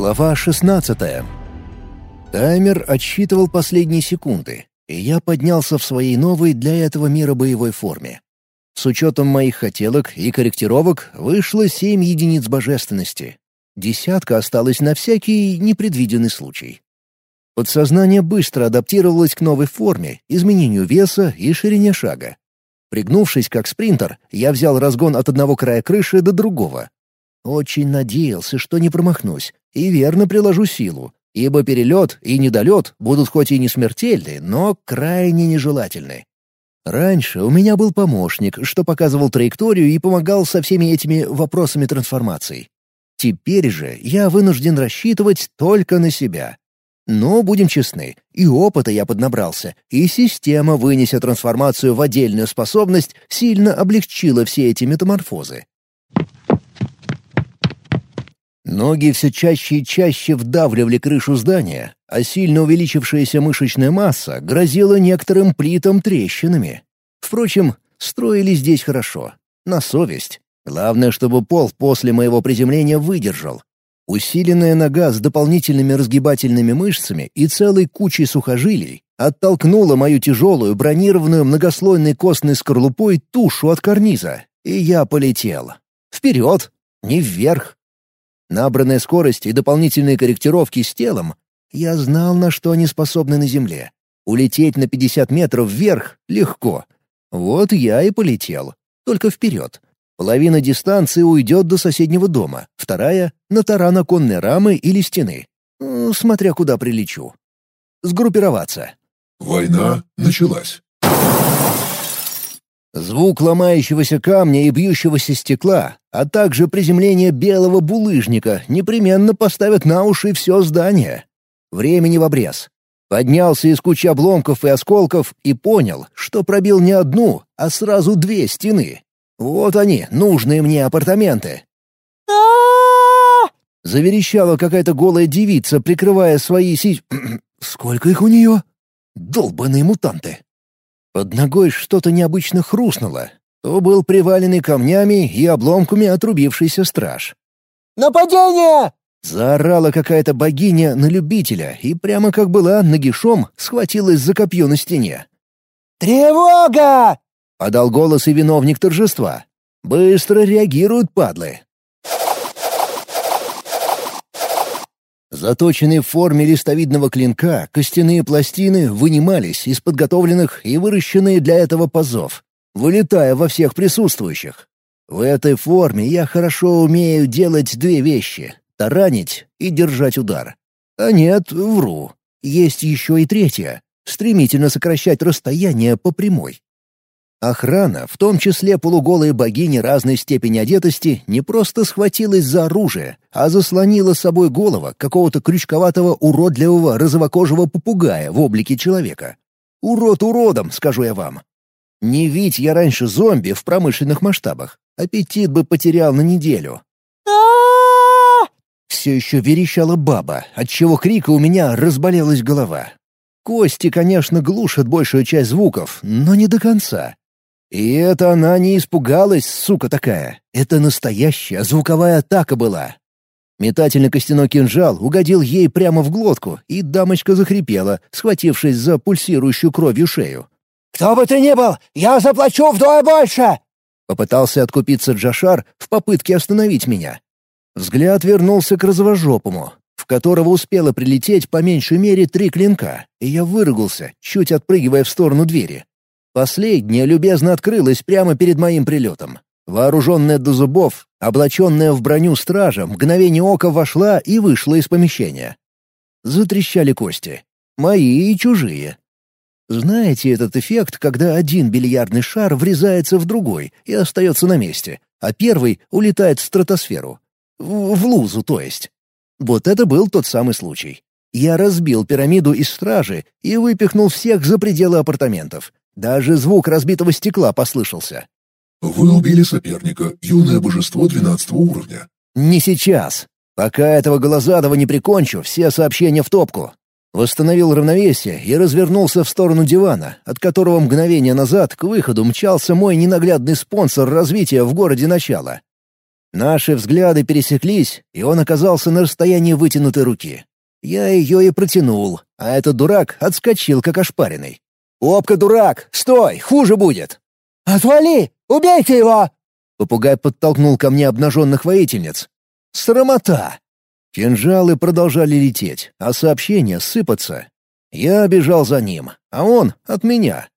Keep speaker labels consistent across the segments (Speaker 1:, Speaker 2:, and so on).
Speaker 1: Глава 16 Таймер отсчитывал последние секунды, и я поднялся в своей новой для этого мира боевой форме. С учетом моих хотелок и корректировок вышло семь единиц божественности. Десятка осталась на всякий непредвиденный случай. Подсознание быстро адаптировалось к новой форме, изменению веса и ширине шага. Пригнувшись как спринтер, я взял разгон от одного края крыши до другого. Очень надеялся, что не промахнусь, и верно приложу силу, ибо перелет и недолет будут хоть и не смертельны, но крайне нежелательны. Раньше у меня был помощник, что показывал траекторию и помогал со всеми этими вопросами трансформаций. Теперь же я вынужден рассчитывать только на себя. Но, будем честны, и опыта я поднабрался, и система, вынеся трансформацию в отдельную способность, сильно облегчила все эти метаморфозы. Ноги все чаще и чаще вдавливали крышу здания, а сильно увеличившаяся мышечная масса грозила некоторым плитам трещинами. Впрочем, строили здесь хорошо. На совесть. Главное, чтобы пол после моего приземления выдержал. Усиленная нога с дополнительными разгибательными мышцами и целой кучей сухожилий оттолкнула мою тяжелую бронированную многослойной костной скорлупой тушу от карниза, и я полетел. Вперед, не вверх. Набранная скорость и дополнительные корректировки с телом, я знал, на что они способны на Земле. Улететь на 50 метров вверх легко. Вот я и полетел. Только вперед. Половина дистанции уйдет до соседнего дома, вторая — на таран оконной рамы или стены. Смотря куда прилечу. Сгруппироваться.
Speaker 2: Война началась.
Speaker 1: Звук ломающегося камня и бьющегося стекла, а также приземление белого булыжника непременно поставят на уши все здание. Времени в обрез. Поднялся из кучи обломков и осколков и понял, что пробил не одну, а сразу две стены. Вот они, нужные мне апартаменты. Заверещала какая-то голая девица, прикрывая свои си... Сколько их у нее? Долбаные мутанты. Под ногой что-то необычно хрустнуло. То был приваленный камнями и обломками отрубившийся страж.
Speaker 3: «Нападение!»
Speaker 1: Заорала какая-то богиня на любителя и прямо как была нагишом схватилась за копье на стене.
Speaker 3: «Тревога!»
Speaker 1: — подал голос и виновник торжества. «Быстро реагируют падлы. Заточенные в форме листовидного клинка, костяные пластины вынимались из подготовленных и выращенные для этого пазов, вылетая во всех присутствующих. В этой форме я хорошо умею делать две вещи — таранить и держать удар. А нет, вру. Есть еще и третья — стремительно сокращать расстояние по прямой. Охрана, в том числе полуголые богини разной степени одетости, не просто схватилась за оружие, а заслонила собой голову какого-то крючковатого уродливого розовокожего попугая в облике человека. Урод уродом, скажу я вам. Не видь я раньше зомби в промышленных масштабах. Аппетит бы потерял на неделю. Все еще верещала баба, отчего крика у меня разболелась голова. Кости, конечно, глушат большую часть звуков, но не до конца. И это она не испугалась, сука такая. Это настоящая звуковая атака была. Метательный костяной кинжал угодил ей прямо в глотку, и дамочка захрипела, схватившись за пульсирующую кровью шею.
Speaker 3: «Кто бы ты ни был, я заплачу вдвое больше!»
Speaker 1: Попытался откупиться Джашар в попытке остановить меня. Взгляд вернулся к розовожопому, в которого успело прилететь по меньшей мере три клинка, и я выругался, чуть отпрыгивая в сторону двери. Последняя любезно открылась прямо перед моим прилетом. Вооруженная до зубов, облаченная в броню стража, мгновение ока вошла и вышла из помещения. Затрещали кости. Мои и чужие. Знаете этот эффект, когда один бильярдный шар врезается в другой и остается на месте, а первый улетает в стратосферу? В, в лузу, то есть. Вот это был тот самый случай. Я разбил пирамиду из стражи и выпихнул всех за пределы апартаментов. Даже звук разбитого стекла послышался.
Speaker 2: «Вы убили соперника, юное божество 12 уровня».
Speaker 1: «Не сейчас. Пока этого Голозадова не прикончу, все сообщения в топку». Восстановил равновесие и развернулся в сторону дивана, от которого мгновение назад к выходу мчался мой ненаглядный спонсор развития в городе начала. Наши взгляды пересеклись, и он оказался на расстоянии вытянутой руки. Я ее и протянул, а этот дурак отскочил, как ошпаренный. «Опка, дурак! Стой! Хуже будет!»
Speaker 3: «Отвали! Убейте его!»
Speaker 1: Попугай подтолкнул ко мне обнаженных воительниц. «Срамота!» Кинжалы продолжали лететь, а сообщения сыпаться. Я бежал за ним, а он — от меня.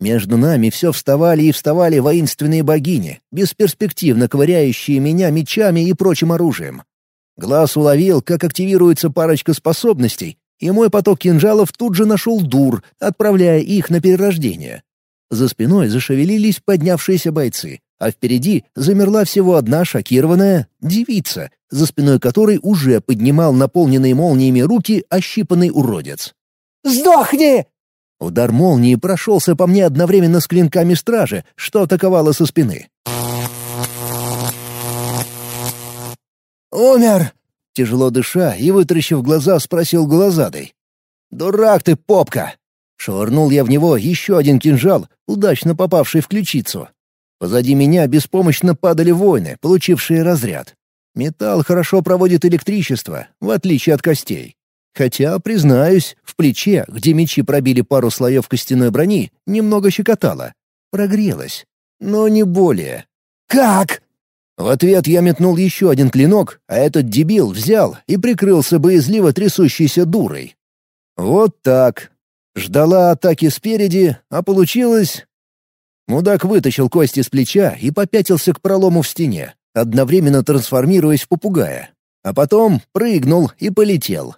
Speaker 1: Между нами все вставали и вставали воинственные богини, бесперспективно ковыряющие меня мечами и прочим оружием. Глаз уловил, как активируется парочка способностей, и мой поток кинжалов тут же нашел дур, отправляя их на перерождение. За спиной зашевелились поднявшиеся бойцы, а впереди замерла всего одна шокированная девица, за спиной которой уже поднимал наполненные молниями руки ощипанный уродец.
Speaker 3: «Сдохни!»
Speaker 1: Удар молнии прошелся по мне одновременно с клинками стражи, что атаковало со спины.
Speaker 3: «Умер!»
Speaker 1: — тяжело дыша и вытаращив глаза, спросил глазадой. «Дурак ты, попка!» Швырнул я в него еще один кинжал, удачно попавший в ключицу. Позади меня беспомощно падали воины, получившие разряд. Металл хорошо проводит электричество, в отличие от костей. Хотя, признаюсь, в плече, где мечи пробили пару слоев костяной брони, немного щекотало. Прогрелось. Но не более.
Speaker 3: «Как?»
Speaker 1: В ответ я метнул еще один клинок, а этот дебил взял и прикрылся боязливо трясущейся дурой. Вот так. Ждала атаки спереди, а получилось... Мудак вытащил кости с плеча и попятился к пролому в стене, одновременно трансформируясь в попугая. А потом прыгнул и полетел.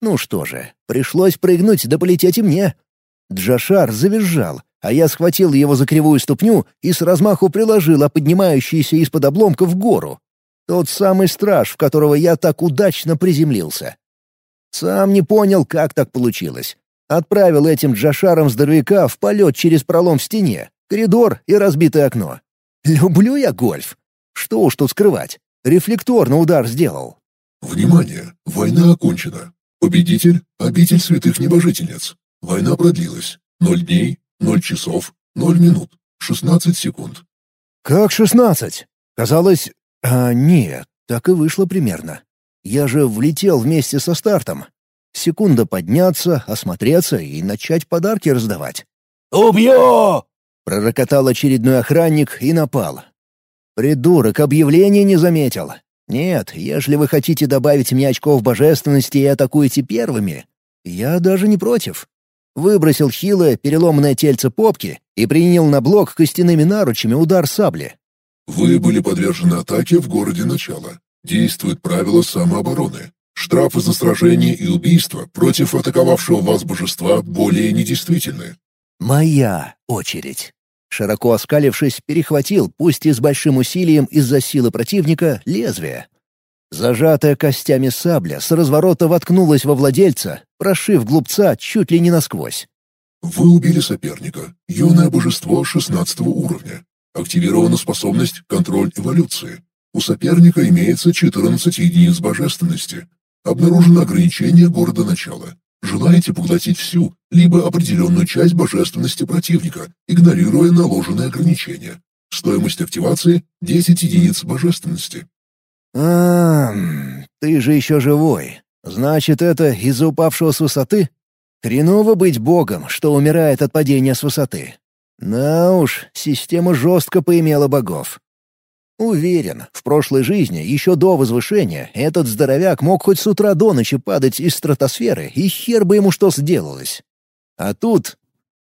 Speaker 1: Ну что же, пришлось прыгнуть да полететь и мне. Джашар завизжал, а я схватил его за кривую ступню и с размаху приложил о поднимающийся из-под обломка в гору. Тот самый страж, в которого я так удачно приземлился. Сам не понял, как так получилось. Отправил этим Джашаром здоровяка в полет через пролом в стене, коридор и разбитое окно. Люблю я гольф. Что уж тут скрывать. Рефлекторно удар сделал.
Speaker 2: Внимание! Война окончена. Победитель — обитель святых небожительниц. Война продлилась. Ноль дней, ноль часов, ноль минут, шестнадцать секунд.
Speaker 1: «Как шестнадцать?» Казалось... А, нет, так и вышло примерно. Я же влетел вместе со стартом. Секунда подняться, осмотреться и начать подарки раздавать.
Speaker 3: «Убью!»
Speaker 1: — пророкотал очередной охранник и напал. Придурок объявление не заметил. Нет, если вы хотите добавить мне очков божественности и атакуете первыми, я даже не против. Выбросил хилое, переломанное тельце попки и принял на блок костяными наручами удар сабли.
Speaker 2: Вы были подвержены атаке в городе начала. Действует правило самообороны. Штрафы за сражение и убийство против атаковавшего вас божества более недействительны.
Speaker 1: Моя очередь. Широко оскалившись, перехватил, пусть и с большим усилием из-за силы противника, лезвие. Зажатая костями сабля с разворота воткнулась во владельца, прошив глупца чуть ли не насквозь.
Speaker 2: Вы убили соперника. Юное божество 16 уровня. Активирована способность «Контроль эволюции». У соперника имеется 14 единиц божественности. Обнаружено ограничение города начала. Желаете поглотить всю, либо определенную часть божественности противника, игнорируя наложенные ограничения. Стоимость активации — 10 единиц божественности.
Speaker 1: а ты же еще живой. Значит, это из-за упавшего с высоты? Хреново быть богом, что умирает от падения с высоты. Да уж, система жестко поимела богов. Уверен, в прошлой жизни, еще до возвышения, этот здоровяк мог хоть с утра до ночи падать из стратосферы, и хер бы ему что сделалось. А тут...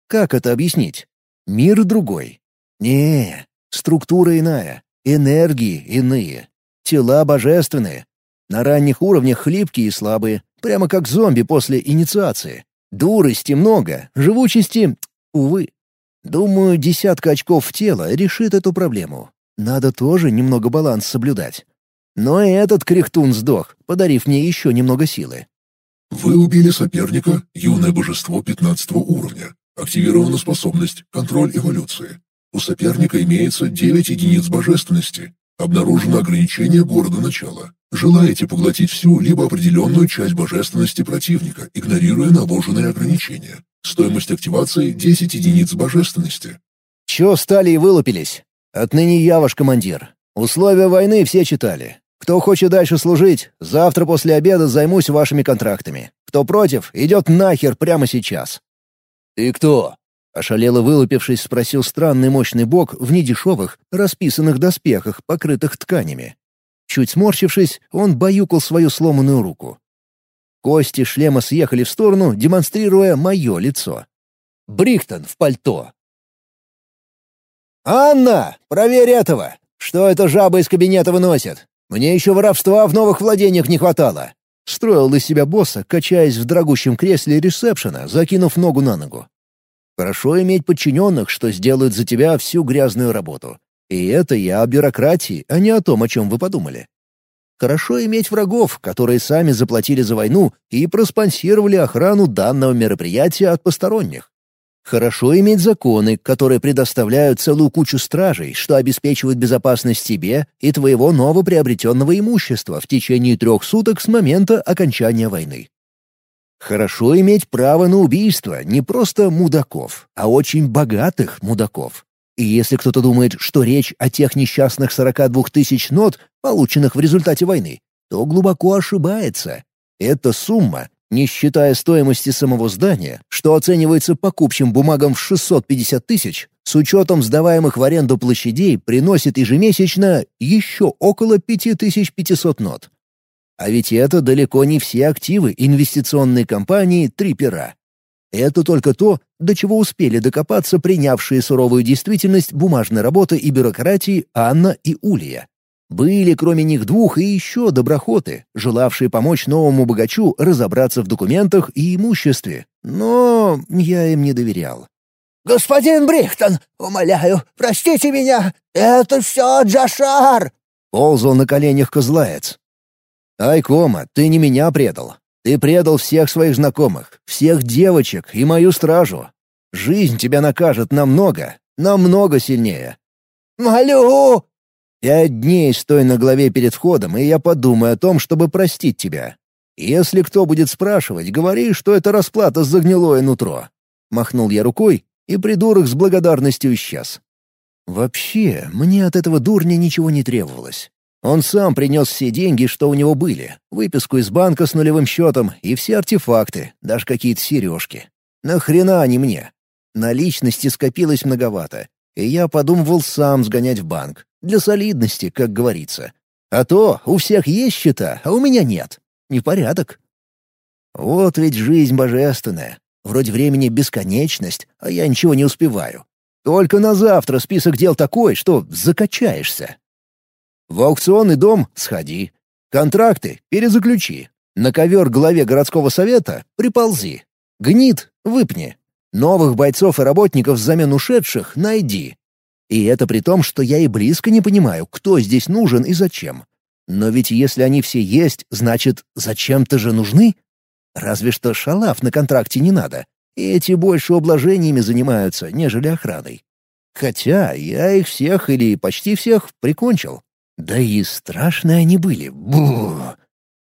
Speaker 1: Как это объяснить? Мир другой. Не, структура иная, энергии иные, тела божественные. На ранних уровнях хлипкие и слабые, прямо как зомби после инициации. Дурости много, живучести... Увы. Думаю, десятка очков в тело решит эту проблему. Надо тоже немного баланс соблюдать. Но и этот кряхтун сдох, подарив мне еще немного силы.
Speaker 2: Вы убили соперника, юное божество 15 уровня. Активирована способность «Контроль эволюции». У соперника имеется 9 единиц божественности. Обнаружено ограничение города начала. Желаете поглотить всю либо определенную часть божественности противника, игнорируя наложенные ограничения. Стоимость активации — 10 единиц божественности.
Speaker 1: Чё стали и вылупились? Отныне я ваш командир. Условия войны все читали. Кто хочет дальше служить, завтра после обеда займусь вашими контрактами. Кто против, идет нахер прямо сейчас». «Ты кто?» — ошалело вылупившись, спросил странный мощный бог в недешевых, расписанных доспехах, покрытых тканями. Чуть сморщившись, он баюкал свою сломанную руку. Кости шлема съехали в сторону, демонстрируя мое лицо. Брихтон в пальто. «Анна, проверь этого! Что это жаба из кабинета выносит? Мне еще воровства в новых владениях не хватало!» Строил из себя босса, качаясь в дорогущем кресле ресепшена, закинув ногу на ногу. Хорошо иметь подчиненных, что сделают за тебя всю грязную работу. И это я о бюрократии, а не о том, о чем вы подумали. Хорошо иметь врагов, которые сами заплатили за войну и проспонсировали охрану данного мероприятия от посторонних. Хорошо иметь законы, которые предоставляют целую кучу стражей, что обеспечивают безопасность тебе и твоего новоприобретенного имущества в течение трех суток с момента окончания войны. Хорошо иметь право на убийство не просто мудаков, а очень богатых мудаков. И если кто-то думает, что речь о тех несчастных 42 тысяч нот, полученных в результате войны, то глубоко ошибается. Эта сумма не считая стоимости самого здания, что оценивается покупчим бумагам в 650 тысяч, с учетом сдаваемых в аренду площадей приносит ежемесячно еще около 5500 нот. А ведь это далеко не все активы инвестиционной компании «Три пера». Это только то, до чего успели докопаться принявшие суровую действительность бумажной работы и бюрократии Анна и Улья. Были кроме них двух и еще доброхоты, желавшие помочь новому богачу разобраться в документах и имуществе. Но я им не доверял.
Speaker 3: «Господин Брихтон, умоляю, простите меня! Это все Джашар!»
Speaker 1: — ползал на коленях козлаец. «Айкома, ты не меня предал. Ты предал всех своих знакомых, всех девочек и мою стражу. Жизнь тебя накажет намного, намного сильнее».
Speaker 3: «Молю,
Speaker 1: Пять дней стой на главе перед входом, и я подумаю о том, чтобы простить тебя. Если кто будет спрашивать, говори, что это расплата за гнилое нутро». Махнул я рукой, и придурок с благодарностью исчез. Вообще, мне от этого дурня ничего не требовалось. Он сам принес все деньги, что у него были, выписку из банка с нулевым счетом и все артефакты, даже какие-то сережки. Нахрена они мне? Наличности скопилось многовато, и я подумывал сам сгонять в банк. Для солидности, как говорится. А то у всех есть счета, а у меня нет. Непорядок. Вот ведь жизнь божественная. Вроде времени бесконечность, а я ничего не успеваю. Только на завтра список дел такой, что закачаешься. В аукционный дом сходи. Контракты перезаключи. На ковер главе городского совета приползи. Гнит выпни. Новых бойцов и работников взамен ушедших найди. И это при том, что я и близко не понимаю, кто здесь нужен и зачем. Но ведь если они все есть, значит, зачем-то же нужны? Разве что шалав на контракте не надо. Эти больше ублажениями занимаются, нежели охраной. Хотя я их всех или почти всех прикончил. Да и страшные они были. Буh.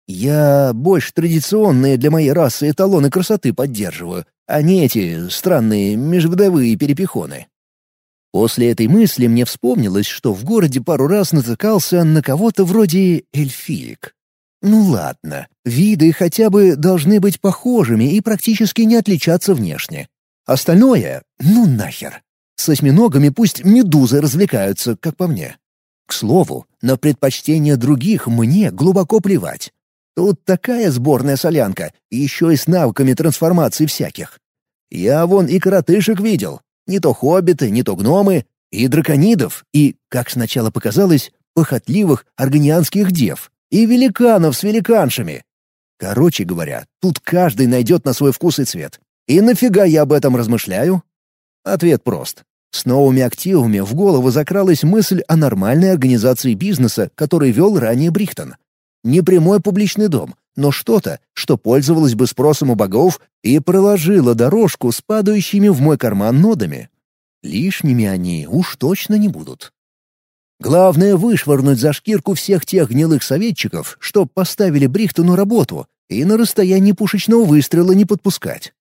Speaker 1: Я больше традиционные для моей расы эталоны красоты поддерживаю, а не эти странные межвидовые перепихоны. После этой мысли мне вспомнилось, что в городе пару раз натыкался на кого-то вроде эльфиек. Ну ладно, виды хотя бы должны быть похожими и практически не отличаться внешне. Остальное — ну нахер. С осьминогами пусть медузы развлекаются, как по мне. К слову, на предпочтение других мне глубоко плевать. Тут такая сборная солянка, еще и с навыками трансформации всяких. Я вон и коротышек видел, не то хоббиты, не то гномы, и драконидов, и, как сначала показалось, похотливых органианских дев, и великанов с великаншами. Короче говоря, тут каждый найдет на свой вкус и цвет. И нафига я об этом размышляю? Ответ прост. С новыми активами в голову закралась мысль о нормальной организации бизнеса, который вел ранее Брихтон. Не прямой публичный дом, но что-то, что пользовалось бы спросом у богов и проложило дорожку с падающими в мой карман нодами. Лишними они уж точно не будут. Главное — вышвырнуть за шкирку всех тех гнилых советчиков, что поставили Брихтону работу, и на расстоянии пушечного выстрела не подпускать.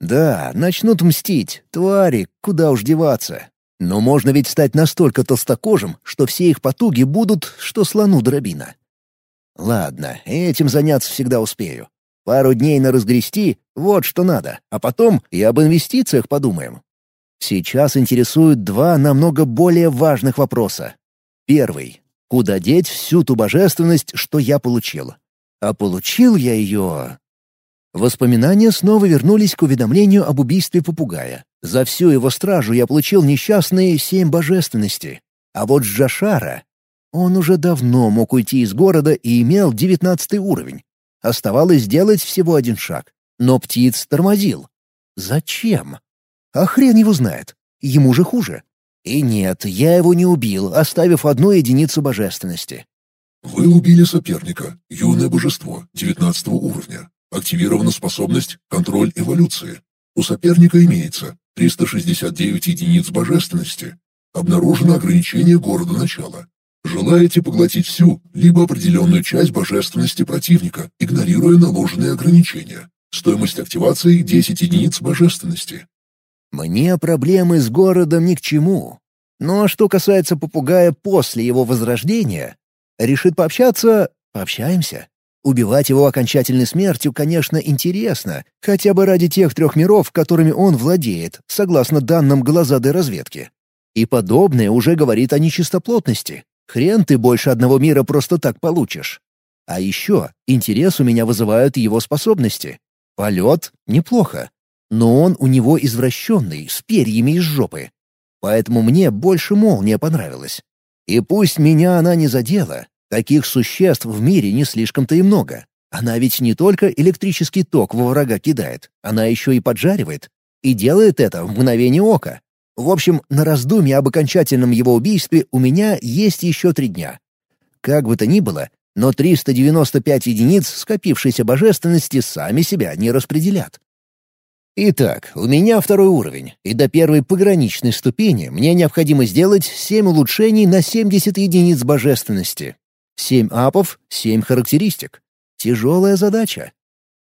Speaker 1: Да, начнут мстить, твари, куда уж деваться. Но можно ведь стать настолько толстокожим, что все их потуги будут, что слону дробина. Ладно, этим заняться всегда успею. Пару дней на разгрести — вот что надо, а потом и об инвестициях подумаем. Сейчас интересуют два намного более важных вопроса. Первый — куда деть всю ту божественность, что я получил? А получил я ее... Воспоминания снова вернулись к уведомлению об убийстве попугая. За всю его стражу я получил несчастные семь божественности. А вот Джашара... Он уже давно мог уйти из города и имел девятнадцатый уровень. Оставалось сделать всего один шаг. Но птиц тормозил. Зачем? А хрен его знает. Ему же хуже. И нет, я его не убил, оставив одну единицу божественности.
Speaker 2: Вы убили соперника, юное божество, девятнадцатого уровня. Активирована способность «Контроль эволюции». У соперника имеется 369 единиц божественности. Обнаружено ограничение города начала. Желаете поглотить всю, либо определенную часть божественности противника, игнорируя наложенные ограничения. Стоимость активации — 10 единиц божественности.
Speaker 1: Мне проблемы с городом ни к чему. Но что касается попугая после его возрождения, решит пообщаться — пообщаемся. Убивать его окончательной смертью, конечно, интересно, хотя бы ради тех трех миров, которыми он владеет, согласно данным глазадой разведки. И подобное уже говорит о нечистоплотности. Хрен ты больше одного мира просто так получишь. А еще интерес у меня вызывают его способности. Полет — неплохо. Но он у него извращенный, с перьями из жопы. Поэтому мне больше молния понравилась. И пусть меня она не задела, Таких существ в мире не слишком-то и много. Она ведь не только электрический ток во врага кидает, она еще и поджаривает. И делает это в мгновение ока. В общем, на раздумье об окончательном его убийстве у меня есть еще три дня. Как бы то ни было, но 395 единиц скопившейся божественности сами себя не распределят. Итак, у меня второй уровень, и до первой пограничной ступени мне необходимо сделать 7 улучшений на 70 единиц божественности. Семь апов, семь характеристик. Тяжелая задача.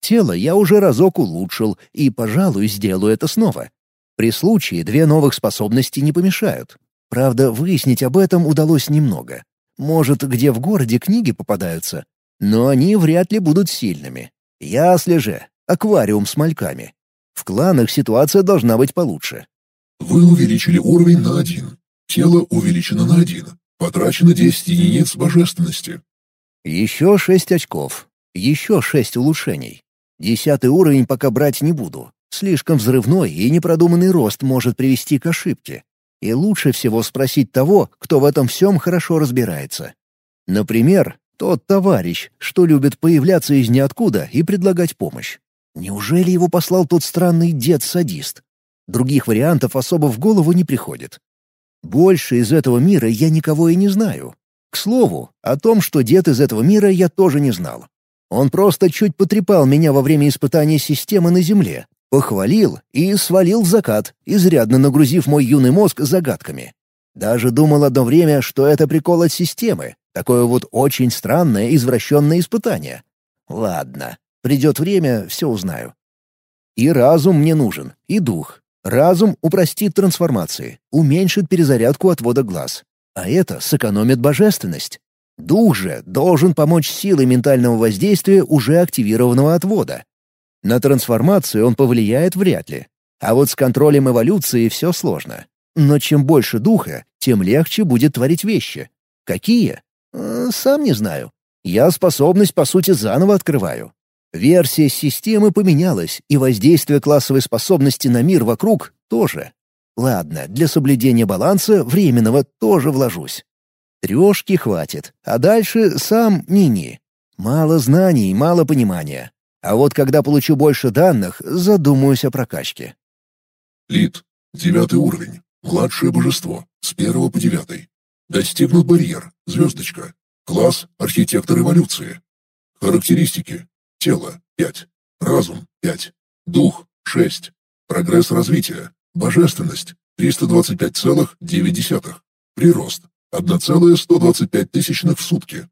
Speaker 1: Тело я уже разок улучшил и, пожалуй, сделаю это снова. При случае две новых способности не помешают. Правда, выяснить об этом удалось немного. Может, где в городе книги попадаются. Но они вряд ли будут сильными. Ясли же, аквариум с мальками. В кланах ситуация должна быть получше.
Speaker 2: Вы увеличили уровень на один. Тело увеличено на один. Потрачено 10 единиц божественности.
Speaker 1: Еще шесть очков. Еще шесть улучшений. Десятый уровень пока брать не буду. Слишком взрывной и непродуманный рост может привести к ошибке. И лучше всего спросить того, кто в этом всем хорошо разбирается. Например, тот товарищ, что любит появляться из ниоткуда и предлагать помощь. Неужели его послал тот странный дед-садист? Других вариантов особо в голову не приходит. Больше из этого мира я никого и не знаю. К слову, о том, что дед из этого мира, я тоже не знал. Он просто чуть потрепал меня во время испытания системы на Земле, похвалил и свалил в закат, изрядно нагрузив мой юный мозг загадками. Даже думал одно время, что это прикол от системы, такое вот очень странное извращенное испытание. Ладно, придет время, все узнаю. И разум мне нужен, и дух, Разум упростит трансформации, уменьшит перезарядку отвода глаз. А это сэкономит божественность. Дух же должен помочь силой ментального воздействия уже активированного отвода. На трансформацию он повлияет вряд ли. А вот с контролем эволюции все сложно. Но чем больше духа, тем легче будет творить вещи. Какие? Э, сам не знаю. Я способность, по сути, заново открываю. Версия системы поменялась, и воздействие классовой способности на мир вокруг тоже. Ладно, для соблюдения баланса временного тоже вложусь. Трешки хватит, а дальше сам ни-ни. Мало знаний, мало понимания. А вот когда получу больше данных, задумаюсь о прокачке.
Speaker 2: Лид. Девятый уровень. Младшее божество. С первого по девятый. Достигнут барьер. Звездочка. Класс — архитектор эволюции. Характеристики. Тело — 5. Разум — 5. Дух — 6. Прогресс развития. Божественность — 325,9. Прирост — 1,125 тысячных в сутки.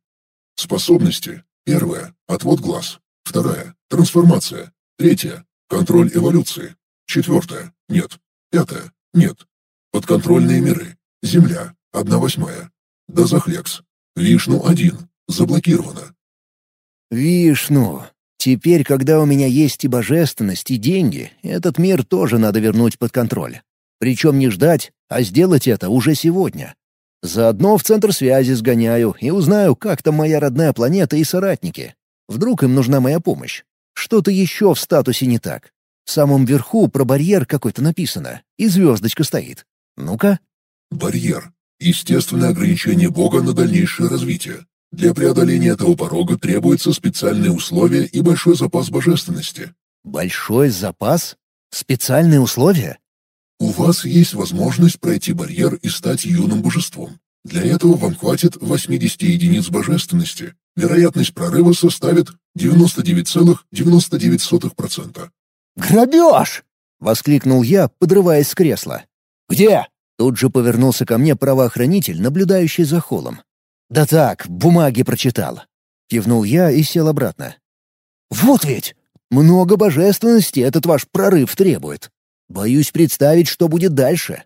Speaker 2: Способности. Первая — отвод глаз. Вторая — трансформация. Третья — контроль эволюции. Четвертая — нет. Пятая — нет. Подконтрольные миры. Земля. 1 восьмая. Дозахлекс. Вишну-1. Заблокировано.
Speaker 1: Вишну. Теперь, когда у меня есть и божественность, и деньги, этот мир тоже надо вернуть под контроль. Причем не ждать, а сделать это уже сегодня. Заодно в центр связи сгоняю и узнаю, как там моя родная планета и соратники. Вдруг им нужна моя помощь. Что-то еще в статусе не так. В самом верху про барьер какой-то написано, и звездочка стоит. Ну-ка.
Speaker 2: Барьер. Естественное ограничение Бога на дальнейшее развитие. Для преодоления этого порога требуются специальные условия и большой запас божественности.
Speaker 1: Большой запас? Специальные условия?
Speaker 2: У вас есть возможность пройти барьер и стать юным божеством. Для этого вам хватит 80 единиц божественности. Вероятность прорыва составит 99,99%.
Speaker 3: «Грабеж!»
Speaker 1: — воскликнул я, подрываясь с кресла.
Speaker 3: «Где?»
Speaker 1: Тут же повернулся ко мне правоохранитель, наблюдающий за холлом. «Да так, бумаги прочитал». Кивнул я и сел обратно. «Вот ведь! Много божественности этот ваш прорыв требует. Боюсь представить, что будет дальше».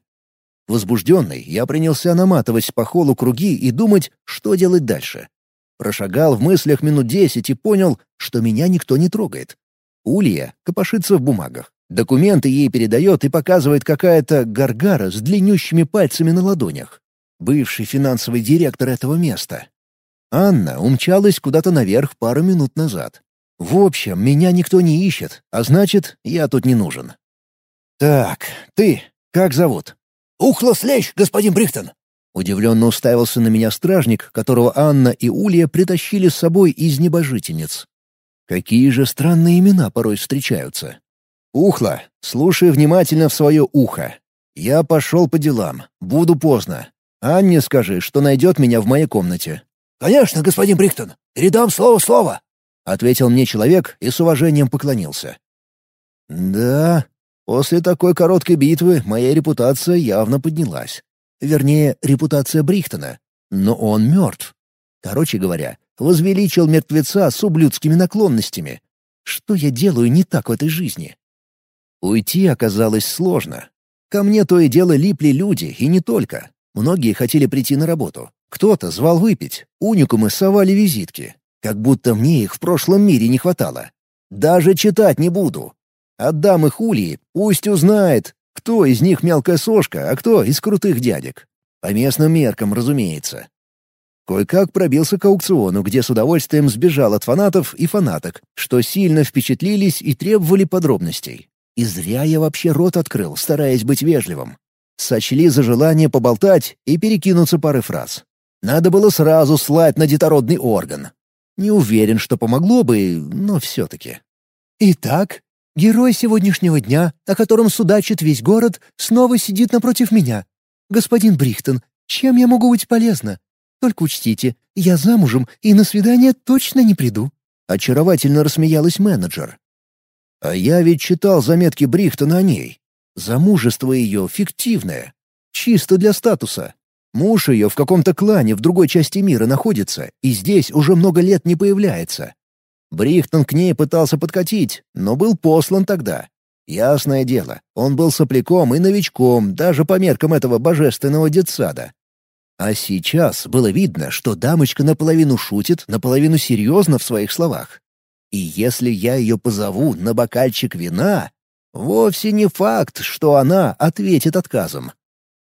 Speaker 1: Возбужденный, я принялся наматывать по холу круги и думать, что делать дальше. Прошагал в мыслях минут десять и понял, что меня никто не трогает. Улья копошится в бумагах. Документы ей передает и показывает какая-то гаргара с длиннющими пальцами на ладонях. Бывший финансовый директор этого места. Анна умчалась куда-то наверх пару минут назад. В общем, меня никто не ищет, а значит, я тут не нужен. «Так, ты, как зовут?»
Speaker 3: «Ухло-слещ, господин Брихтон!»
Speaker 1: Удивленно уставился на меня стражник, которого Анна и Улья притащили с собой из небожительниц. Какие же странные имена порой встречаются. «Ухло, слушай внимательно в свое ухо. Я пошел по делам, буду поздно. Анне скажи, что найдет меня в моей комнате».
Speaker 3: «Конечно, господин Бриктон, передам слово-слово», —
Speaker 1: ответил мне человек и с уважением поклонился. «Да, после такой короткой битвы моя репутация явно поднялась. Вернее, репутация Брихтона. Но он мертв. Короче говоря, возвеличил мертвеца с ублюдскими наклонностями. Что я делаю не так в этой жизни?» Уйти оказалось сложно. Ко мне то и дело липли люди, и не только. Многие хотели прийти на работу. Кто-то звал выпить, уникумы совали визитки. Как будто мне их в прошлом мире не хватало. Даже читать не буду. Отдам их Ульи, пусть узнает, кто из них мелкая сошка, а кто из крутых дядек. По местным меркам, разумеется. Кое-как пробился к аукциону, где с удовольствием сбежал от фанатов и фанаток, что сильно впечатлились и требовали подробностей. И зря я вообще рот открыл, стараясь быть вежливым. Сочли за желание поболтать и перекинуться пары фраз. Надо было сразу слать на детородный орган. Не уверен, что помогло бы, но все-таки.
Speaker 3: «Итак, герой сегодняшнего дня, о котором судачит весь город, снова сидит напротив меня. Господин Брихтон, чем я могу быть полезна? Только учтите, я замужем и на свидание точно не приду».
Speaker 1: Очаровательно рассмеялась менеджер. А я ведь читал заметки Брихтона о ней. Замужество ее фиктивное. Чисто для статуса. Муж ее в каком-то клане в другой части мира находится, и здесь уже много лет не появляется. Брихтон к ней пытался подкатить, но был послан тогда. Ясное дело, он был сопляком и новичком, даже по меркам этого божественного детсада. А сейчас было видно, что дамочка наполовину шутит, наполовину серьезно в своих словах. И если я ее позову на бокальчик вина, вовсе не факт, что она ответит отказом.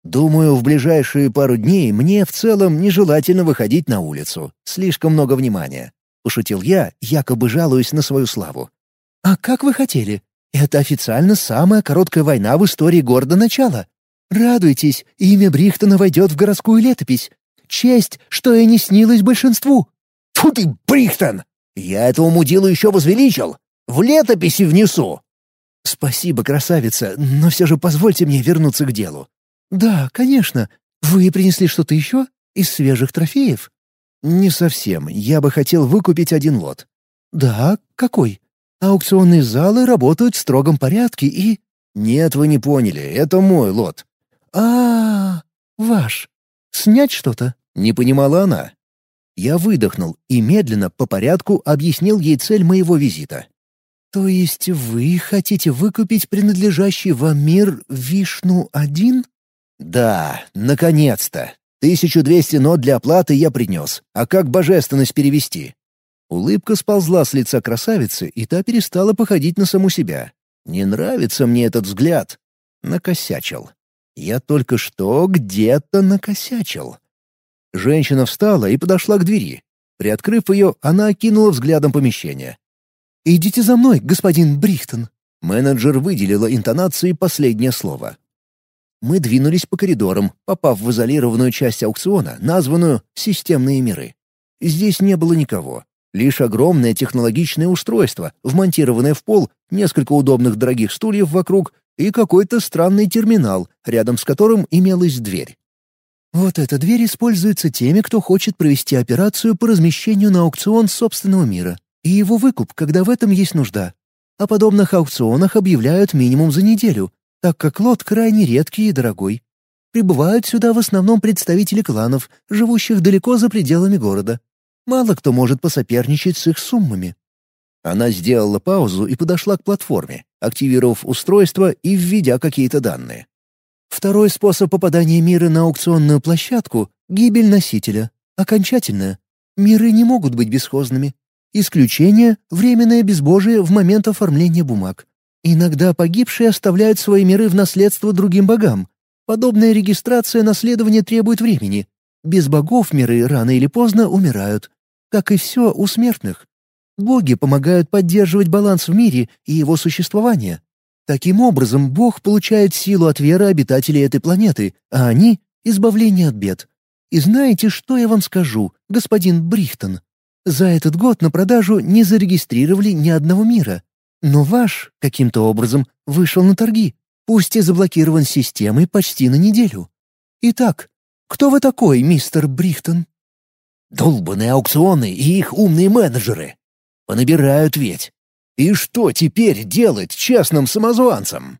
Speaker 1: Думаю, в ближайшие пару дней мне в целом нежелательно выходить на улицу. Слишком много внимания. Пошутил я, якобы жалуясь на свою славу.
Speaker 3: «А как вы хотели? Это официально самая короткая война в истории города начала. Радуйтесь, имя Брихтона войдет в городскую летопись. Честь, что и не снилось большинству».
Speaker 1: «Фу ты, Брихтон!» Я этого мудилу еще возвеличил. В летописи внесу.
Speaker 3: Спасибо, красавица, но все же позвольте мне вернуться к делу. Да, конечно. Вы принесли что-то еще? Из свежих трофеев?
Speaker 1: Не совсем. Я бы хотел выкупить один лот.
Speaker 3: Да, какой? Аукционные залы работают в строгом порядке и...
Speaker 1: Нет, вы не поняли, это мой лот.
Speaker 3: А, -а, -а ваш. Снять что-то?
Speaker 1: Не понимала она. Я выдохнул и медленно, по порядку, объяснил ей цель моего визита.
Speaker 3: «То есть вы хотите выкупить принадлежащий вам мир Вишну-1?»
Speaker 4: Да, наконец-то. 1200 нот для оплаты я принес. А как божественность перевести? Улыбка сползла с лица красавицы, и та перестала походить на саму себя. Не нравится мне этот взгляд. Накосячил. Я только что где-то накосячил. Женщина встала и подошла к двери. Приоткрыв ее, она окинула взглядом помещение.
Speaker 1: «Идите за мной, господин Брихтон».
Speaker 4: Менеджер выделила интонацией последнее слово. Мы двинулись по коридорам, попав в изолированную часть аукциона, названную «Системные миры». Здесь не было никого. Лишь огромное технологичное устройство, вмонтированное в пол, несколько удобных дорогих стульев вокруг и какой-то странный терминал, рядом с которым имелась дверь.
Speaker 1: Вот эта дверь используется теми, кто хочет провести операцию по размещению на аукцион собственного мира и его выкуп, когда в этом есть нужда. О подобных аукционах объявляют минимум за неделю, так как лот крайне редкий и дорогой. Прибывают сюда в основном представители кланов, живущих далеко за пределами города. Мало кто может посоперничать с их суммами.
Speaker 4: Она сделала паузу и подошла к платформе, активировав устройство и введя какие-то данные.
Speaker 1: Второй способ попадания мира на аукционную площадку — гибель носителя. Окончательная. Миры не могут быть бесхозными. Исключение — временное безбожие в момент оформления бумаг. Иногда погибшие оставляют свои миры в наследство другим богам. Подобная регистрация наследования требует времени. Без богов миры рано или поздно умирают. Как и все у смертных. Боги помогают поддерживать баланс в мире и его существование. Таким образом, Бог получает силу от веры обитателей этой планеты, а они — избавление от бед. И знаете, что я вам скажу, господин Брихтон? За этот год на продажу не зарегистрировали ни одного мира. Но ваш, каким-то образом, вышел на торги, пусть и заблокирован системой почти на неделю. Итак, кто вы такой, мистер Брихтон?
Speaker 4: Долбаные аукционы и их умные менеджеры. Понабирают ведь. И что теперь делать честным самозванцам?